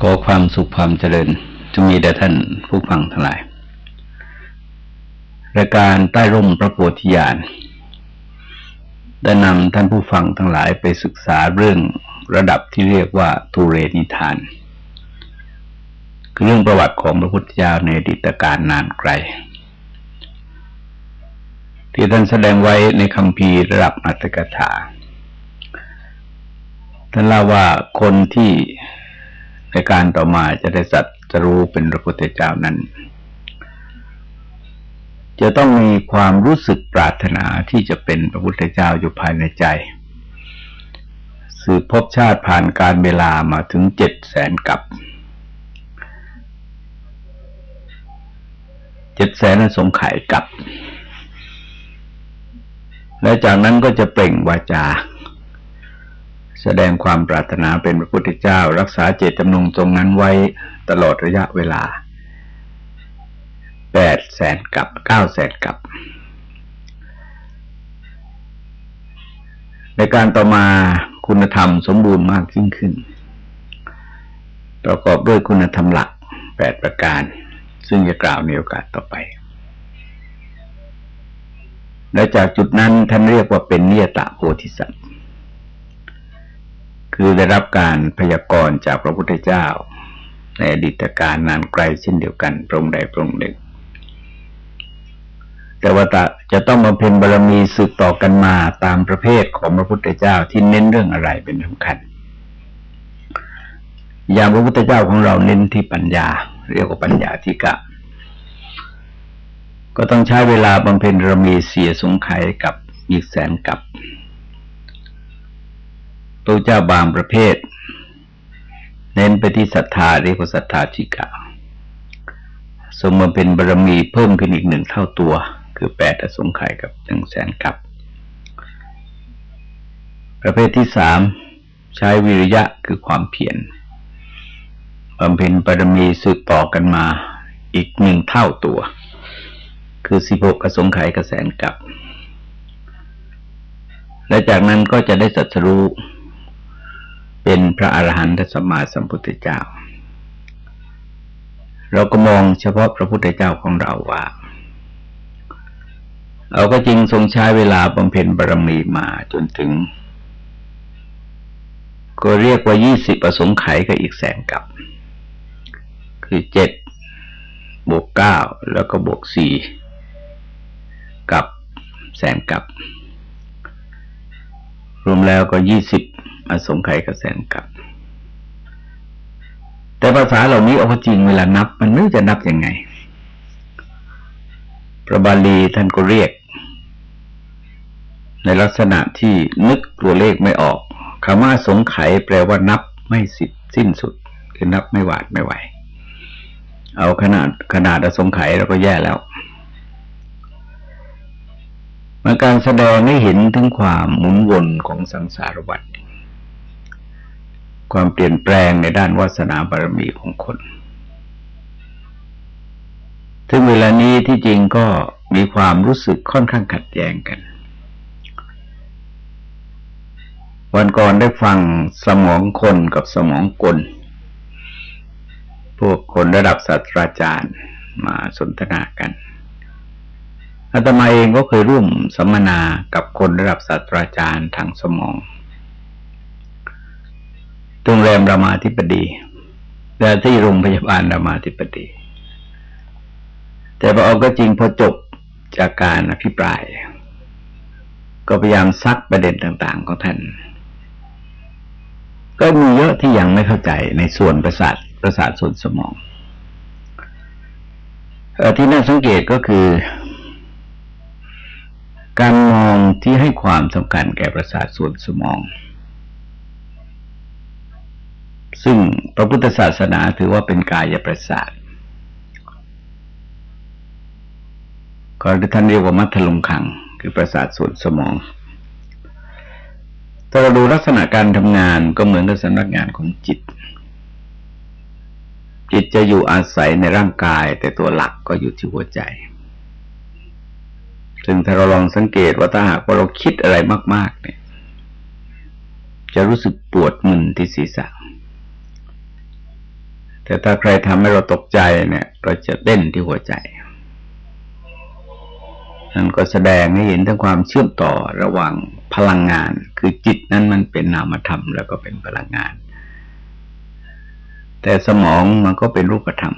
ขอความสุขความเจริญจะมีแด่ท่านผู้ฟังทั้งหลาย รายการใต้ร่มพระโพธิญาณได้นำท่านผู้ฟังทั้งหลายไปศึกษาเรื่องระดับที่เรียกว่าทูเรนิทาน คือเรื่องประวัติของพระพุทธเจ้าในดีตการนานไกล ที่ท่านแสดงไว้ในคำพีระดับอัตถกถาท่านเล่าว่าคนที่ ในการต่อมาจะได้สัตว์จะรู้เป็นพระพุทธเจ้านั้น จะต้องมีความรู้สึกปรารถนาที่จะเป็นพระพุทธเจ้าอยู่ภายในใจ สืบพบชาติผ่านการเวลามาถึงเจ็ดแสนกับเจ็ดแสนสงไข่กับ และจากนั้นก็จะเปล่งวาจา แสดงความปรารถนาเป็นพระพุทธเจ้า รักษาเจตจำนงตรงนั้นไว้ตลอดระยะเวลาแปดแสนกับเก้าแสนกับ ในการต่อมาคุณธรรมสมบูรณ์มากยิ่งขึ้น ประกอบด้วยคุณธรรมหลักแปดประการ ซึ่งจะกล่าวในโอกาสต่อไป และจากจุดนั้นท่านเรียกว่าเป็นเนียตะโพธิสัตว์ คือได้รับการพยากรณ์จากพระพุทธเจ้า ในอดีตการนานไกลเช่นเดียวกันพระองค์ใดพระองค์หนึ่ง แต่ว่าจะต้องมาเพ็ญบารมีสืบต่อกันมาตามประเภทของพระพุทธเจ้าที่เน้นเรื่องอะไรเป็นสำคัญ อย่างพระพุทธเจ้าของเราเน้นที่ปัญญา เรียกว่าปัญญาธิกะ ก็ต้องใช้เวลาบำเพ็ญบารมีเสียสงไขกับอีกแสนกับ พระเจ้าบางประเภท เน้นไปที่ศรัทธาเรียกว่าศรัทธาจิกาสมมาเป็นบารมีเพิ่มขึ้นอีกหนึ่งเท่าตัว คือแปดอสงไขยกับหนึ่งแสนกับ ประเภทที่สามใช้วิริยะคือความเพียรบำเพ็ญบารมีสืบต่อกันมาอีกหนึ่งเท่าตัว คือสิบหกอสงไขยกับแสนกับ และจากนั้นก็จะได้สัจรู้ เป็นพระอรหันตสมมาสัมพุทธเจ้า เราก็มองเฉพาะพระพุทธเจ้าของเราว่าเราก็จริงทรงใช้เวลาบำเพ็ญบารมีมาจนถึง ก็เรียกว่ายี่สิบประสงค์ไขกับอีกแสนกับ คือเจ็ดบวกเก้าแล้วก็บวกสี่กับแสนกับ รวมแล้วก็ยี่สิบ อสงไขยกระแสนกับ แต่ภาษาเหล่านี้เอาจริงเวลานับ มันไม่จะนับยังไง พระบาลีท่านก็เรียก ในลักษณะที่นึกตัวเลขไม่ออกคำว่าสงไขยแปลว่านับไม่สิสิ้นสุด คือนับไม่หวาดไม่ไหว เอาขนาดขนาดอสงไขยเราก็แย่แล้วมันการแสดงให้เห็นถึงความหมุนวนของสังสารวัฏ ความเปลี่ยนแปลงในด้านวาสนาบารมีของคนถึงเวลานี้ที่จริงก็มีความรู้สึกค่อนข้างขัดแย้งกัน วันก่อนได้ฟังสมองคนกับสมองกล พวกคนระดับศาสตราจารย์มาสนทนากันอาตมาเองก็เคยร่วมสัมมนากับคนระดับศาสตราจารย์ทางสมอง โรงแรมรามาธิบดีแต่ที่โรงพยาบาลรามาธิบดี แต่พอเอาก็จริงพอจบจากการอภิปราย ก็พยายามซักประเด็นต่างๆของท่าน ก็มีเยอะที่ยังไม่เข้าใจในส่วนประสาทประสาทส่วนสมองอที่น่าสังเกตก็คือ การมองที่ให้ความสำคัญแก่ประสาทส่วนสมอง ซึ่งพระพุทธศาสนาถือว่าเป็นกายประสาทก็ท่านเรียกว่ามัทลุงคัง คือประสาทส่วนสมองถ้าเราดูลักษณะการทำงานก็เหมือนกับสำนักงานของจิต จิตจะอยู่อาศัยในร่างกาย แต่ตัวหลักก็อยู่ที่หัวใจ ซึ่งถ้าเราลองสังเกตว่าถ้าหากว่าเราคิดอะไรมาก ๆ เนี่ย จะรู้สึกปวดมึนที่ศีรษะ แต่ถ้าใครทำให้เราตกใจเนี่ยเราจะเต้นที่หัวใจนั่นก็แสดงให้เห็นถึงความเชื่อมต่อระหว่างพลังงาน คือจิตนั้นมันเป็นนามธรรมแล้วก็เป็นพลังงาน แต่สมองมันก็เป็นรูปธรรม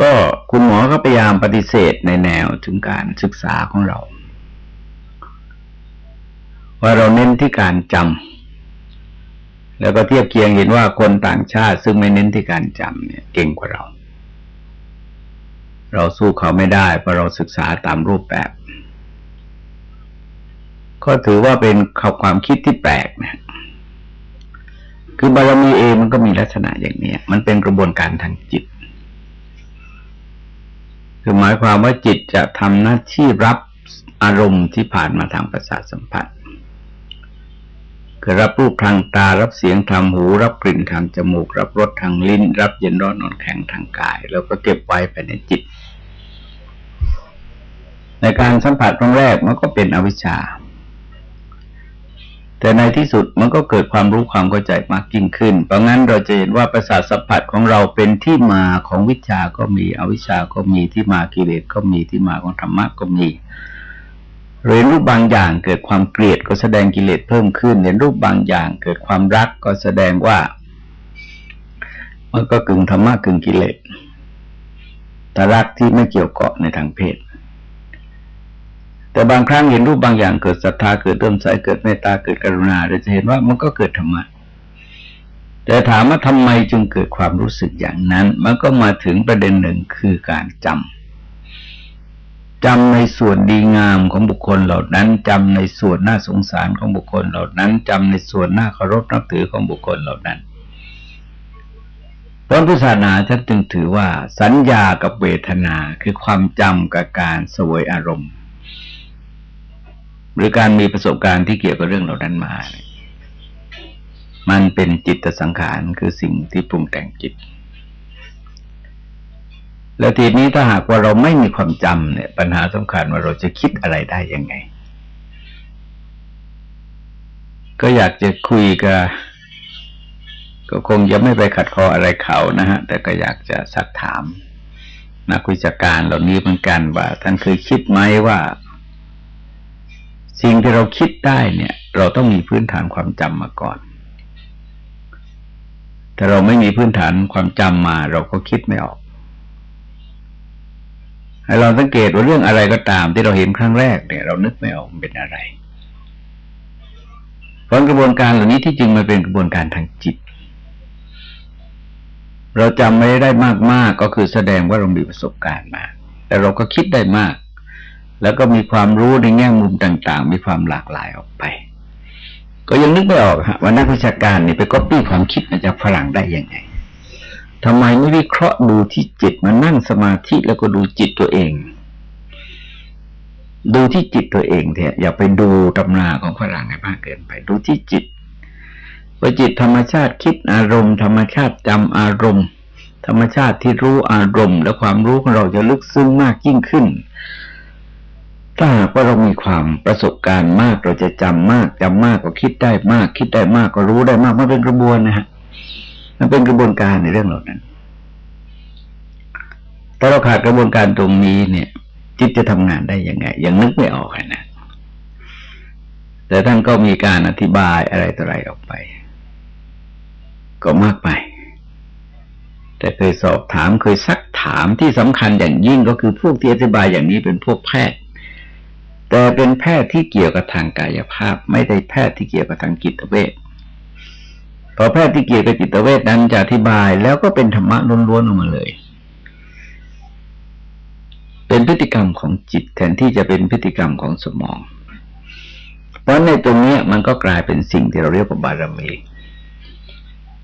ก็คุณหมอก็พยายามปฏิเสธในแนวถึงการศึกษาของเรา ว่าเราเน้นที่การจำ แล้วก็เทียบเคียงเห็นว่าคนต่างชาติซึ่งไม่เน้นที่การจำเนี่ย เก่งกว่าเรา เราสู้เขาไม่ได้เพราะเราศึกษาตามรูปแบบ ก็ถือว่าเป็นข่าวความคิดที่แปลกนะคือบารมีเองมันก็มีลักษณะอย่างนี้มันเป็นกระบวนการทางจิต คือหมายความว่าจิตจะทำหน้าที่รับอารมณ์ที่ผ่านมาทางประสาทสัมผัส คือรับรูปทางตา รับเสียงทางหู รับกลิ่นทางจมูก รับรสทางลิ้น รับเย็นร้อนนอนแข็งทางกาย แล้วก็เก็บไว้ภายในจิต ในการสัมผัสครั้งแรกมันก็เป็นอวิชชา แต่ในที่สุดมันก็เกิดความรู้ความเข้าใจมากยิ่งขึ้น เพราะงั้นเราจะเห็นว่าประสาทสัมผัสของเราเป็นที่มาของวิชาก็มี อวิชชาก็มีที่มากิเลสก็มีที่มาของธรรมะก็มี เรียนรูปบางอย่างเกิดความเกลียดก็แสดงกิเลสเพิ่มขึ้นเรียนรูปบางอย่างเกิดความรักก็แสดงว่ามันก็กึ่งธรรมะกึ่งกิเลสแต่รักที่ไม่เกี่ยวเกาะในทางเพศ แต่บางครั้งเห็นรูปบางอย่างเกิดศรัทธาเกิดเริ่มใสเกิดเมตตาเกิดกรุณาเราจะเห็นว่ามันก็เกิดธรรมะแต่ถามว่าทำไมจึงเกิดความรู้สึกอย่างนั้น มันก็มาถึงประเด็นหนึ่งคือการจำ จำในส่วนดีงามของบุคคลเหล่านั้นจำในส่วนน่าสงสารของบุคคลเหล่านั้นจำในส่วนน่าเคารพนับถือของบุคคลเหล่านั้นพระพุทธศาสนาท่านจึงถือว่าสัญญากับเวทนาคือความจำกับการสวยอารมณ์ หรือการมีประสบการณ์ที่เกี่ยวกับเรื่องเหล่านั้นมา มันเป็นจิตสังขารคือสิ่งที่ปรุงแต่งจิต แล้วทีนี้ถ้าหากว่าเราไม่มีความจำเนี่ย ปัญหาสำคัญว่าเราจะคิดอะไรได้ยังไง ก็อยากจะคุยกับก็คงจะไม่ไปขัดคออะไรเขานะฮะ แต่ก็อยากจะสักถาม นักวิชาการเหล่านี้เหมือนกันว่าท่านเคยคิดไหมว่า สิ่งที่เราคิดได้เนี่ย เราต้องมีพื้นฐานความจำมาก่อนแต่เราไม่มีพื้นฐานความจำมา เราก็คิดไม่ออก ให้เราสังเกตว่าเรื่องอะไรก็ตาม ที่เราเห็นครั้งแรกเนี่ย เรานึกไม่ออกมันเป็นอะไรเพราะกระบวนการเหล่านี้ที่จริงมันเป็นกระบวนการทางจิต เราจำไม่ได้มากๆก็คือแสดงว่าเรามีประสบการณ์มา แต่เราก็คิดได้มาก แล้วก็มีความรู้ในแง่มุมต่าง ๆ มีความหลากหลายออกไป ก็ยังนึกไม่ออกฮะว่านักวิชาการนี่ไปก๊อปปี้ความคิดมาจากฝรั่งได้ยังไง ทำไมไม่วิเคราะห์ดูที่จิตมานั่งสมาธิแล้วก็ดูจิตตัวเอง ดูที่จิตตัวเองเถอะอย่าไปดูตำราของฝรั่งให้มากเกินไป ดูที่จิตว่าจิตธรรมชาติคิดอารมณ์ ธรรมชาติจำอารมณ์ ธรรมชาติที่รู้อารมณ์ และความรู้ของเราจะลึกซึ้งมากยิ่งขึ้นถ้าหากว่าเรามีความประสบการณ์มากเราจะจำมากจำมากก็คิดได้มาก คิดได้มากก็รู้ได้มากมันเป็นกระบวนนะฮะ มันเป็นกระบวนการในเรื่องเหล่านั้น ถ้าเราขาดกระบวนการตรงนี้เนี่ย จิตจะทำงานได้ยังไง ยังนึกไม่ออกนะ แต่ท่านก็มีการอธิบายอะไรต่ออะไรออกไป ก็มากไป แต่เคยสอบถามเคยซักถามที่สำคัญอย่างยิ่งก็คือพวกที่อธิบายอย่างนี้เป็นพวกแพทย์ แต่เป็นแพทย์ที่เกี่ยวกับทางกายภาพ ไม่ได้แพทย์ที่เกี่ยวกับทางจิตเวช พอแพทย์ที่เกี่ยวกับจิตเวชนั้นจะอธิบายแล้วก็เป็นธรรมะล้วนๆออกมาเลย เป็นพฤติกรรมของจิตแทนที่จะเป็นพฤติกรรมของสมอง เพราะในตรงนี้มันก็กลายเป็นสิ่งที่เราเรียกว่าบารมี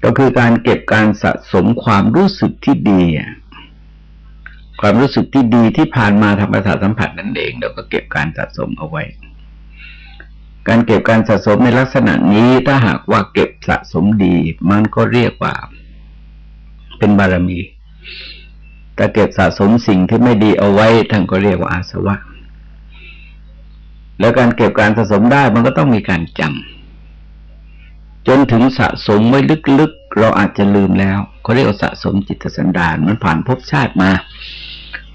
ก็คือการเก็บการสะสมความรู้สึกที่ดีความรู้สึกที่ดีที่ผ่านมาทำประสาทสัมผัสนั่นเองเราก็เก็บการสะสมเอาไว้ การเก็บการสะสมในลักษณะนี้ถ้าหากว่าเก็บสะสมดี มันก็เรียกว่า เป็นบารมีแต่เก็บสะสมสิ่งที่ไม่ดีเอาไว้ท่านก็เรียกว่าอาสวะ แล้วการเก็บการสะสมได้มันก็ต้องมีการจำจนถึงสะสมไว้ลึกๆ เราอาจจะลืมแล้วเขาเรียกว่าสะสมจิตสันดานมันผ่านภพชาติมา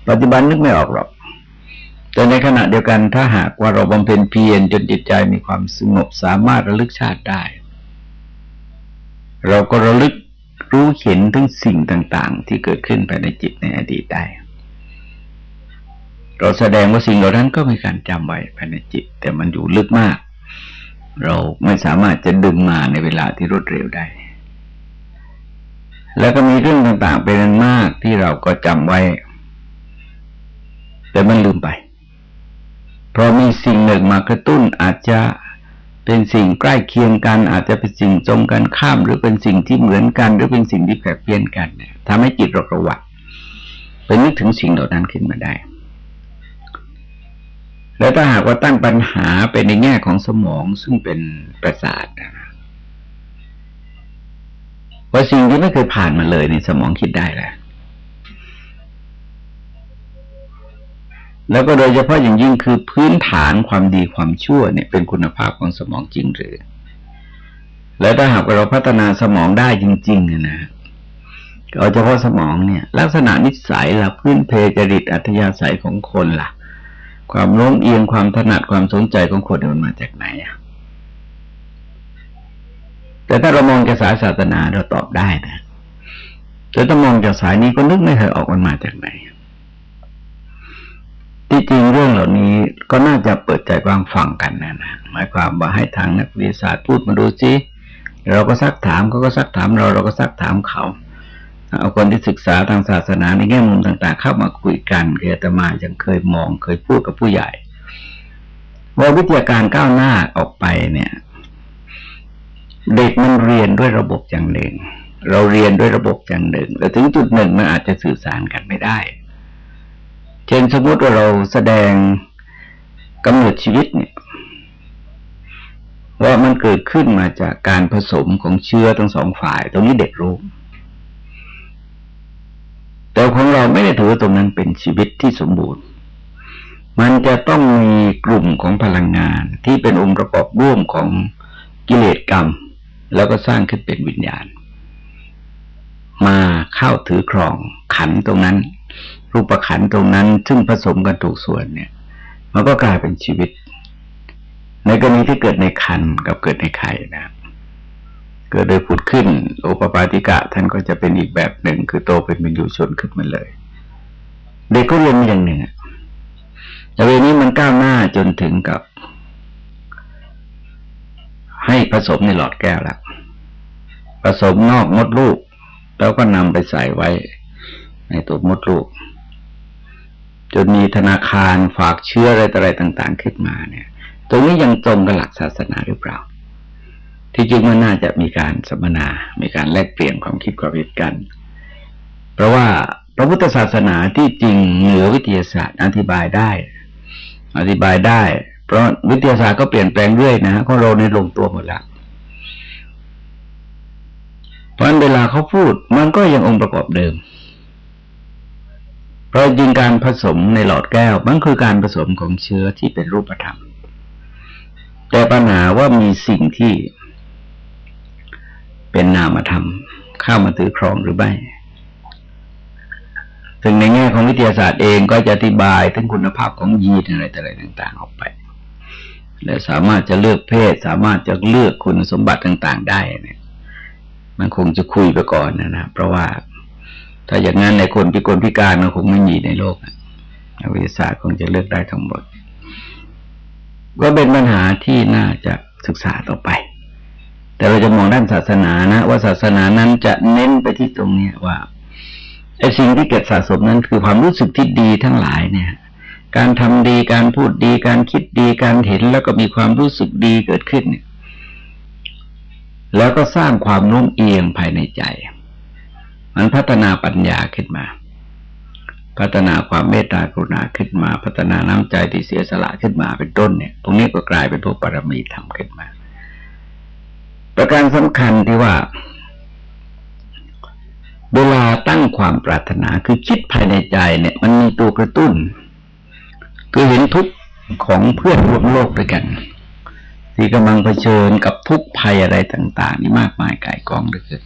ปัจจุบันนึกไม่ออกหรอก แต่ในขณะเดียวกันถ้าหากว่าเราบำเพ็ญเพียรจนจิตใจมีความสงบสามารถระลึกชาติได้ เราก็ระลึกรู้เห็นถึงสิ่งต่าง ๆ ที่เกิดขึ้นภายในจิตในอดีตได้ เราแสดงว่าสิ่งเหล่านั้นก็มีการจำไว้ภายในจิต แต่มันอยู่ลึกมาก เราไม่สามารถจะดึงมาในเวลาที่รวดเร็วได้ แล้วก็มีเรื่องต่างๆเป็นมากที่เราก็จำไว้ แต่มันลืมไป เพราะมีสิ่งหนึ่งมากระตุ้นอาจจะเป็นสิ่งใกล้เคียงกัน อาจจะเป็นสิ่งตรงกันข้าม หรือเป็นสิ่งที่เหมือนกัน หรือเป็นสิ่งที่แปลกเปลี่ยนกันเนี่ยทำให้จิตเราประวัติเป็นนึกถึงสิ่งเหล่านั้นขึ้นมาได้ แล้วถ้าหากว่าตั้งปัญหาเป็นในแง่ของสมองซึ่งเป็นประสาทว่าสิ่งที่ไม่เคยผ่านมาเลยในสมองคิดได้แหละ แล้วก็โดยเฉพาะอย่างยิ่งคือพื้นฐานความดีความชั่วเนี่ยเป็นคุณภาพของสมองจริงหรือ แล้วถ้าหากเราพัฒนาสมองได้จริง ๆนะเอาเฉพาะสมองเนี่ย ลักษณะนิสัยละพื้นเพจริตอัธยาศัยของคนละ่ะ ความโน้มเอียงความถนัดความสนใจของคนมันมาจากไหนอะแต่ถ้าเรามองจากสายศาสนาเราตอบได้นะแต่ถ้ามองจากสายนี้ก็นึกไม่เคยออกมันมาจากไหน ที่จริงเรื่องเหล่านี้ก็น่าจะเปิดใจกว้างฟังกันนะนะหมายความว่าให้ทางนักวิทยาศาสตร์พูดมาดูสิเราก็ซักถามเขาก็ซักถามเราเราก็ซักถามเขาเอาคนที่ศึกษาทางศาสนาในแง่มุมต่าง ๆ เข้ามาคุยกันเอตมายังเคยมองเคยพูดกับผู้ใหญ่ ว่าวิทยาการก้าวหน้าออกไปเนี่ย เด็กมันเรียนด้วยระบบอย่างหนึ่ง เราเรียนด้วยระบบอย่างหนึ่งแต่ถึงจุดหนึ่งมันอาจจะสื่อสารกันไม่ได้ เช่นสมมติว่าเราแสดงกำหนดชีวิตเนี่ยว่ามันเกิดขึ้นมาจากการผสมของเชื้อทั้งสองฝ่าย ตรงนี้เด็กรู้ แต่ของเราไม่ได้ถือว่าตรงนั้นเป็นชีวิตที่สมบูรณ์ มันจะต้องมีกลุ่มของพลังงานที่เป็นองค์ประกอบร่วมของกิเลสกรรม แล้วก็สร้างขึ้นเป็นวิญญาณ มาเข้าถือครองขันตรงนั้น รูปขันตรงนั้น ซึ่งผสมกันถูกส่วนเนี่ย มันก็กลายเป็นชีวิต ในกรณีที่เกิดในคันกับเกิดในไข่นะเกิดโดยผุดขึ้น โอปปาติกะ ท่านก็จะเป็นอีกแบบหนึ่ง คือโตเป็นมินยูชนขึ้นมาเลย เด็กก็เรียนอย่างหนึ่งแต่เวนี้มันก้าวหน้าจนถึงกับ ให้ผสมในหลอดแก้วแล้วผสมนอกมดลูก แล้วก็นำไปใส่ไว้ในตัวมดลูก จนมีธนาคารฝากเชื้ออะไรต่ออะไรต่าง ๆ ขึ้นมาเนี่ย ตรงนี้ยังตรงกับหลักศาสนาหรือเปล่า ที่จริงมันน่าจะมีการสัมมนา มีการแลกเปลี่ยนความคิดความเห็นกัน เพราะว่าพระพุทธศาสนาที่จริงเหนือวิทยาศาสตร์อธิบายได้ อธิบายได้ เพราะวิทยาศาสตร์ก็เปลี่ยนแปลงเรื่อยนะของเราในลงตัวหมดแล้วเพราะเวลาเขาพูดมันก็ยังองค์ประกอบเดิม เพราะจริงการผสมในหลอดแก้วมันคือการผสมของเชื้อที่เป็นรูปธรรม แต่ปัญหาว่ามีสิ่งที่เป็นนามธรรม เข้ามาถือครองหรือไม่ถึงในแง่ของวิทยาศาสตร์เองก็จะอธิบายถึงคุณภาพของยีนอะไรต่อะไรต่าง ๆ ออกไป และสามารถจะเลือกเพศ สามารถจะเลือกคุณสมบัติต่าง ๆ ได้เนี่ย มันคงจะคุยไปก่อนนะนะเพราะว่า ถ้าอย่างนั้นในคนพิกลพิการมันคงไม่มีในโลกนักวิทยาศาสตร์คงจะเลือกได้ทั้งหมด ก็เป็นปัญหาที่น่าจะศึกษาต่อไป แต่เราจะมองด้านศาสนานะ ว่าศาสนานั้นจะเน้นไปที่ตรงนี้ว่าไอ้สิ่งที่เกิดสะสมนั้นคือความรู้สึกที่ดีทั้งหลายเนี่ย การทำดีการพูดดี การคิดดีการเห็นแล้วก็มีความรู้สึกดีเกิดขึ้นเนี่ยแล้วก็สร้างความโน้มเอียงภายในใจ มันพัฒนาปัญญาขึ้นมา พัฒนาความเมตตากรุณาขึ้นมา พัฒนาน้ำใจที่เสียสละขึ้นมาเป็นต้นเนี่ย ตรงนี้ก็กลายเป็นพวกปรมีธรรมขึ้นมา ประการสำคัญที่ว่า เวลาตั้งความปรารถนาคือคิดภายในใจเนี่ย มันมีตัวกระตุ้น คือเห็นทุกข์ของเพื่อนร่วมโลกด้วยกันที่กำลังเผชิญกับทุกภัยอะไรต่าง ๆ นี่มากมายกายกองเหลือเกิน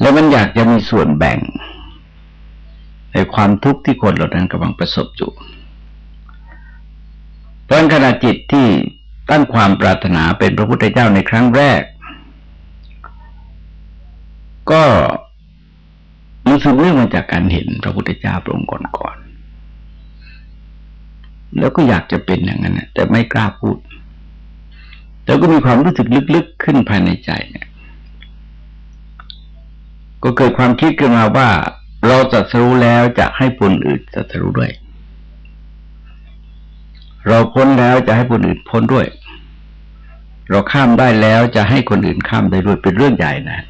แล้วมันอยากจะมีส่วนแบ่ง ในความทุกข์ที่คนเหล่านั้นกำลังประสบอยู่ตอนขณะจิตที่ตั้งความปรารถนาเป็นพระพุทธเจ้าในครั้งแรก ก็มันสืบเนื่องมาจากการเห็นพระพุทธเจ้าพระองค์ก่อนๆแล้วก็อยากจะเป็นอย่างนั้นแต่ไม่กล้าพูด แล้วก็มีความรู้สึกลึกๆขึ้นภายในใจเนี่ย ก็เกิดความคิดขึ้นมาว่า เราจะรู้แล้วจะให้คนอื่นจะรู้ด้วย เราพ้นแล้วจะให้คนอื่นพ้นด้วย เราข้ามได้แล้วจะให้คนอื่นข้ามได้ด้วยเป็นเรื่องใหญ่นะ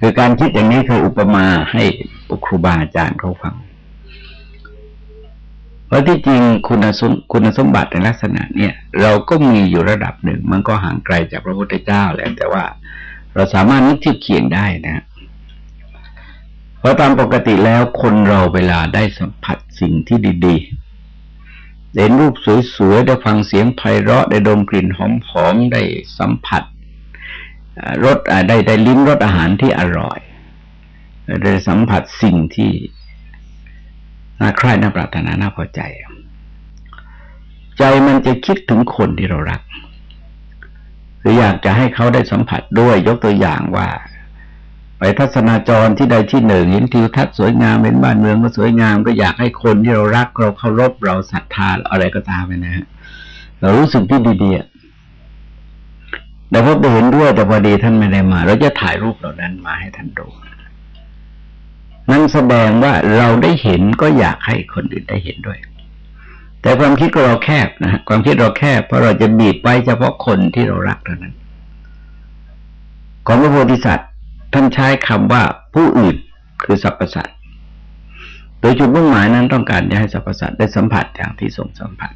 คือการคิดอย่างนี้คืออุปมาให้ครูบาอาจารย์เขาฟังเพราะที่จริงคุณสมคุณสมบัติในลักษณะเนี่ย เราก็มีอยู่ระดับหนึ่ง มันก็ห่างไกลจากพระพุทธเจ้าแหละแต่ว่า เราสามารถนึกเทียบเคียงได้นะ เพราะตามปกติแล้วคนเราเวลาได้สัมผัสสิ่งที่ดีๆเห็นรูปสวยๆ ได้ฟังเสียงไพเราะได้ดมกลิ่นหอมๆ ได้สัมผัสรสได้ได้ลิ้มรสอาหารที่อร่อยได้สัมผัสสิ่งที่น่าใคร่น่าปรารถนาน่าพอใจ ใจมันจะคิดถึงคนที่เรารัก หรืออยากจะให้เขาได้สัมผัสด้วยยกตัวอย่างว่า ไปทัศนาจรที่ใดที่หนึ่งเห็นทิวทัศน์สวยงามเห็นบ้านเมืองก็สวยงาม ก็อยากให้คนที่เรารักเราเคารพเราศรัทธาอะไรก็ตามไปนะฮะเรารู้สึกที่ดีๆแต่พอไปเห็นด้วยแต่พอดีท่านไม่ได้มา เราจะถ่ายรูปเหล่านั้นมาให้ท่านดูนั่นแสดงว่าเราได้เห็นก็อยากให้คนอื่นได้เห็นด้วย แต่ความคิดของเราแคบนะความคิดเราแคบเพราะเราจะบีบไว้เฉพาะคนที่เรารักเท่านั้น ของพระโพธิสัตว์ ท่านใช้คำว่าผู้อื่นคือสรรพสัตว์โดยจุดมุ่งหมายนั้นต้องการจะให้สรรพสัตว์ได้สัมผัสอย่างที่ทรงสัมผัส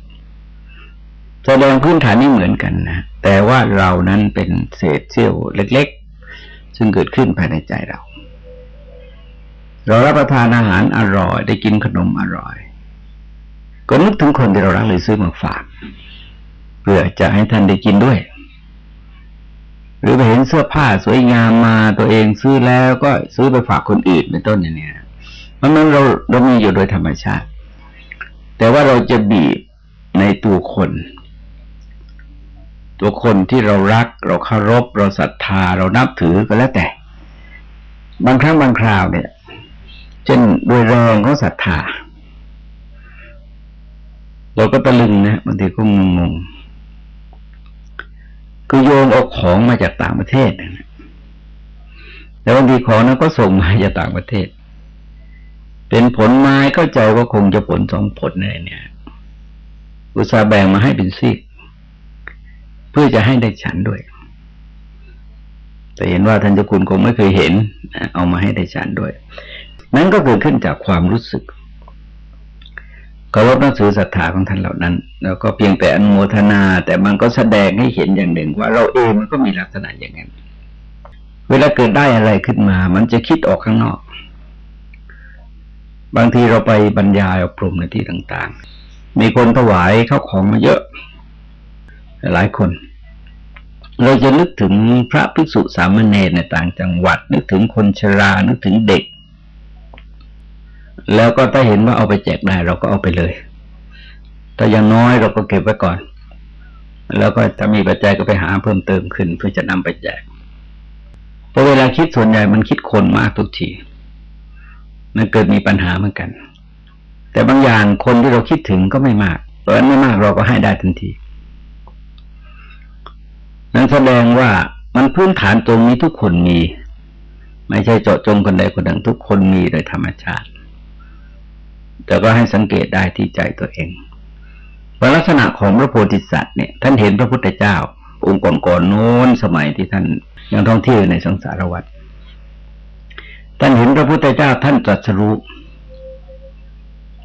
แสดงพื้นฐานนี้เหมือนกันนะ แต่ว่าเรานั้นเป็นเศษเสี้ยวเล็ก ๆ ซึ่งเกิดขึ้นภายในใจเรา เรารับประทานอาหารอร่อย ได้กินขนมอร่อย ก็นึกถึงคนที่เรารักเลยซื้อมาฝาก เพื่อจะให้ท่านได้กินด้วย หรือไปเห็นเสื้อผ้าสวยงามมาตัวเองซื้อแล้วก็ซื้อไปฝากคนอื่นเป็นต้นอย่างนี้เพราะนั้นเราเรามีอยู่โดยธรรมชาติ แต่ว่าเราจะบีบในตัวคน ตัวคนที่เรารัก เราเคารพเราศรัทธา เรานับถือก็แล้วแต่ บางครั้งบางคราวเนี่ยเช่นโดยแรงของศรัทธา เราก็ตะลึงนะบางทีก็งง คือโยงเอาของมาจากต่างประเทศแต่บางทีของนั้นก็ส่งมาจากต่างประเทศ เป็นผลไม้เข้าใจว่าคงจะผลสองผลเลยเนี่ย อุตสาห์แบ่งมาให้เป็นซีก เพื่อจะให้ได้ฉันด้วย แต่เห็นว่าท่านเจ้าคุณคงไม่เคยเห็น เอามาให้ได้ฉันด้วย นั้นก็เกิดขึ้นจากความรู้สึก เคารพนับถือศรัทธาของท่านเหล่านั้น แล้วก็เพียงแต่อนุโมทนา แต่มันก็แสดงให้เห็นอย่างหนึ่งว่าเราเองมันก็มีลักษณะอย่างนั้น เวลาเกิดได้อะไรขึ้นมา มันจะคิดออกข้างนอก บางทีเราไปบรรยายอบรมในที่ต่าง ๆ มีคนถวายเข้าของมาเยอะ หลายคน เราจะนึกถึงพระภิกษุสามเณรในต่างจังหวัด นึกถึงคนชรา นึกถึงเด็ก แล้วก็ถ้าเห็นว่าเอาไปแจกได้เราก็เอาไปเลยแต่ย่างน้อยเราก็เก็บไว้ก่อน แล้วก็ถ้ามีปัจจัยก็ไปหาเพิ่มเติมขึ้น เพื่อจะนำไปแจกพอเวลาคิดส่วนใหญ่มันคิดคนมากทุกทีมันเกิดมีปัญหาเหมือนกัน แต่บางอย่างคนที่เราคิดถึงก็ไม่มากเพราะฉะนั้นไม่มากเราก็ให้ได้ทันที นั้นแสดงว่ามันพื้นฐานตรงนี้ทุกคนมี ไม่ใช่เจาะจงคนใดคนหนึ่งทุกคนมีโดยธรรมชาติ แต่ก็ให้สังเกตได้ที่ใจตัวเองว่าลักษณะของพระโพธิสัตว์เนี่ยท่านเห็นพระพุทธเจ้า องค์ก่อนๆโน้นสมัยที่ท่านยังท่องเที่ยวในสังสารวัฏท่านเห็นพระพุทธเจ้าท่านตรัสรู้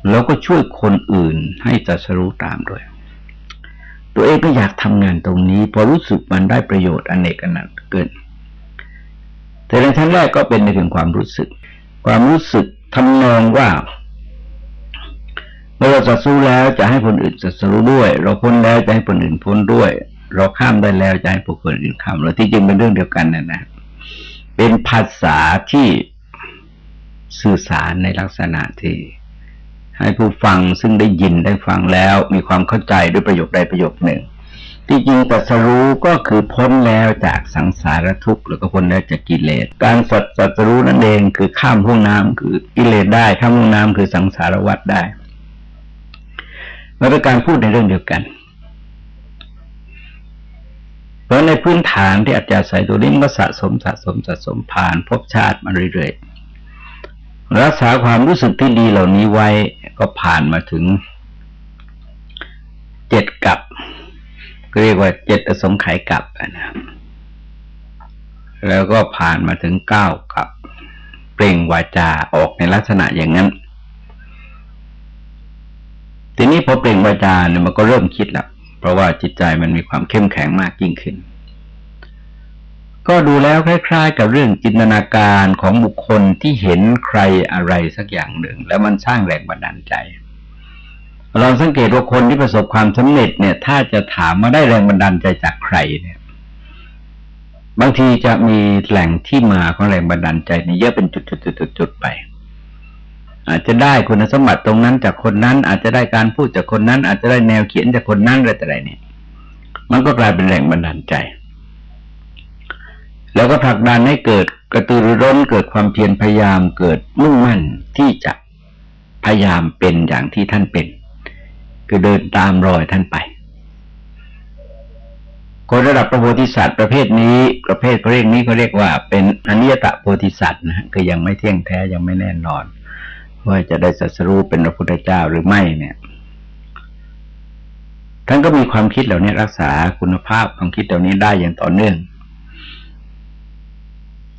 แล้วก็ช่วยคนอื่นให้ตรัสรู้ตามด้วย ตัวเองก็อยากทำงานตรงนี้พอรู้สึกมันได้ประโยชน์อนเนกอนันต์เกิน แต่ในชั้นแรกก็เป็นในเรื่องความรู้สึก ความรู้สึกทำนองว่า เมื่อเราจะสู้แล้วจะให้คนอื่นจะสู้ด้วย เราพ้นแล้วจะให้คนอื่นพ้นด้วย เราข้ามได้แล้วจะให้ผู้คนอื่นข้ามแล้วที่จริงเป็นเรื่องเดียวกันนะนะ เป็นภาษาที่สื่อสารในลักษณะที่ให้ผู้ฟังซึ่งได้ยินได้ฟังแล้ว มีความเข้าใจด้วยประโยคใดประโยคหนึ่ง ที่จริงตัสรู้ก็คือพ้นแล้วจากสังสารทุกข์แล้วก็พ้นแล้วจากกิเลส การสัตสัตรู้นั่นเองคือข้ามห้วงน้ำคือกิเลสได้ข้ามห้วงน้ำคือสังสารวัฏได้ มันเป็นการพูดในเรื่องเดียวกัน เพราะในพื้นฐานที่อาจารย์ใส่ตัวนี้มันก็สะสมสะสมสะสมผ่านพบชาติมาเรื่อยๆ รักษาความรู้สึกที่ดีเหล่านี้ไว้ก็ผ่านมาถึงเจ็ดกับเรียกว่าเจ็ดอสงไขยกับนะครับแล้วก็ผ่านมาถึงเก้ากับ เปล่งวาจาออกในลักษณะอย่างนั้น ทีนี้พอเปล่งวาจาเนี่ยมันก็เริ่มคิดแล้วเพราะว่าจิตใจมันมีความเข้มแข็งมากยิ่งขึ้น ก็ดูแล้วคล้าย ๆ กับเรื่องจินตนาการของบุคคลที่เห็นใครอะไรสักอย่างหนึ่ง แล้วมันสร้างแรงบันดาลใจเราสังเกตว่าคนที่ประสบความสำเร็จเนี่ย ถ้าจะถามมาได้แรงบันดาลใจจากใครเนี่ย บางทีจะมีแหล่งที่มาของแรงบันดาลใจเนี่ยเยอะเป็นจุดๆๆๆไป อาจจะได้คุณสมบัติตรงนั้นจากคนนั้น อาจจะได้การพูดจากคนนั้น อาจจะได้แนวเขียนจากคนนั้นอะไรแต่ไรเนี่ยมันก็กลายเป็นแรงบันดาลใจ แล้วก็ผลักดันให้เกิดกระตือรือร้นเกิดความเพียรพยายามเกิดมุ่งมั่นที่จะพยายามเป็นอย่างที่ท่านเป็น คือเดินตามรอยท่านไปคนระดับพระโพธิสัตว์ประเภทนี้ ประเภทเขาเรียกนี้ก็เรียกว่าเป็นอนิยตะโพธิสัตว์นะคือยังไม่เที่ยงแท้ยังไม่แน่นอน ว่าจะได้สัสรู้เป็นพระพุทธเจ้าหรือไม่เนี่ย ท่านก็มีความคิดเหล่านี้รักษาคุณภาพความคิดเหล่านี้ได้อย่างต่อเนื่อง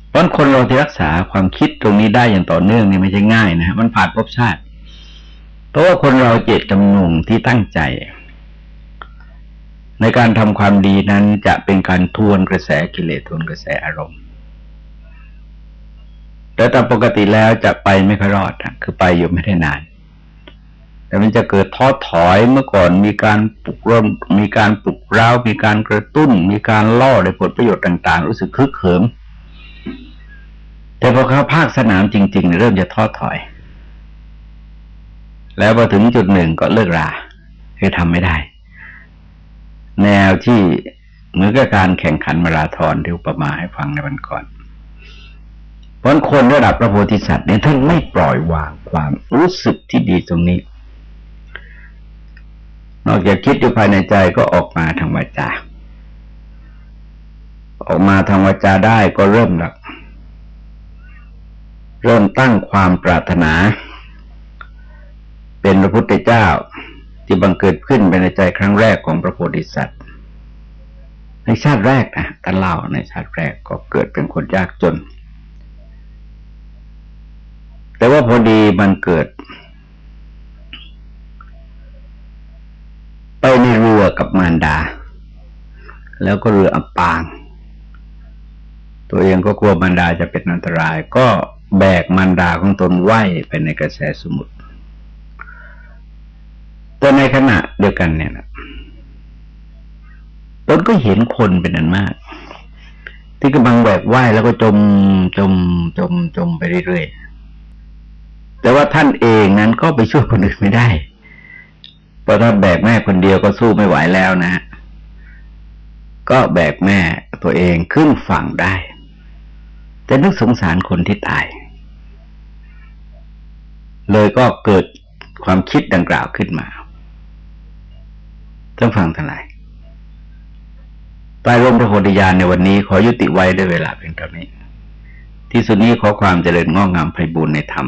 เพราะคนเราที่รักษาความคิดตรงนี้ได้อย่างต่อเนื่องนี่ไม่ใช่ง่ายนะมันผ่านภพชาติ เพราะว่าคนเราเจตจำนงที่ตั้งใจ ในการทำความดีนั้นจะเป็นการทวนกระแสกิเลสทวนกระแสอารมณ์ แต่ตามปกติแล้วจะไปไม่ค่อยรอดคือไปอยู่ไม่ได้นาน แต่มันจะเกิดท้อถอยเมื่อก่อนมีการปลุกร่มมีการปลุกร้าว มีการกระตุ้น มีการล่อในผลประโยชน์ต่าง ๆ รู้สึกคึกเขิมแต่พอเขาภาคสนามจริงๆเริ่มจะท้อถอย แล้วพอถึงจุดหนึ่งก็เลิกราคือทำไม่ได้ แนวที่เหมือนกับการแข่งขันมาราธอนที่อุปมาให้ฟังในวันก่อน เพราะคนระดับพระโพธิสัตว์เนี่ยท่านไม่ปล่อยวางความรู้สึกที่ดีตรงนี้ นอกจากคิดอยู่ภายในใจก็ออกมาทางวาจา ออกมาทางวาจาได้ก็เริ่มหลักเริ่มตั้งความปรารถนา เป็นพระพุทธเจ้าที่บังเกิดขึ้นเป็นในใจครั้งแรกของพระโพธิสัตว์ ในชาติแรกนะท่านเล่าในชาติแรกก็เกิดเป็นคนยากจน แต่ว่าพอดีมันเกิด ไปในรัวกับมารดา แล้วก็เรืออับปาง ตัวเองก็กลัวมารดาจะเป็นอันตราย ก็แบกมารดาของตนไหวไปในกระแสสมุทรแต่ในขณะเดียวกันเนี่ยนะตนก็เห็นคนเป็นอันมาก ที่กำลังแบกไหวแล้วก็จมจมจมจมไปเรื่อยๆ แต่ว่าท่านเองนั้นก็ไปช่วยคนอื่นไม่ได้ เพราะถ้าแบกแม่คนเดียวก็สู้ไม่ไหวแล้วนะ ก็แบกแม่ตัวเองขึ้นฝั่งได้ แต่นึกสงสารคนที่ตาย เลยก็เกิดความคิดดังกล่าวขึ้นมาต้องฟังทั้งหลายใต้ร่มพระโพธิญาณในวันนี้ขอยุติไว้ด้วยเวลาเพียงเท่านี้ ที่สุดนี้ขอความเจริญงอกงามไพบูรณ์ในธรรม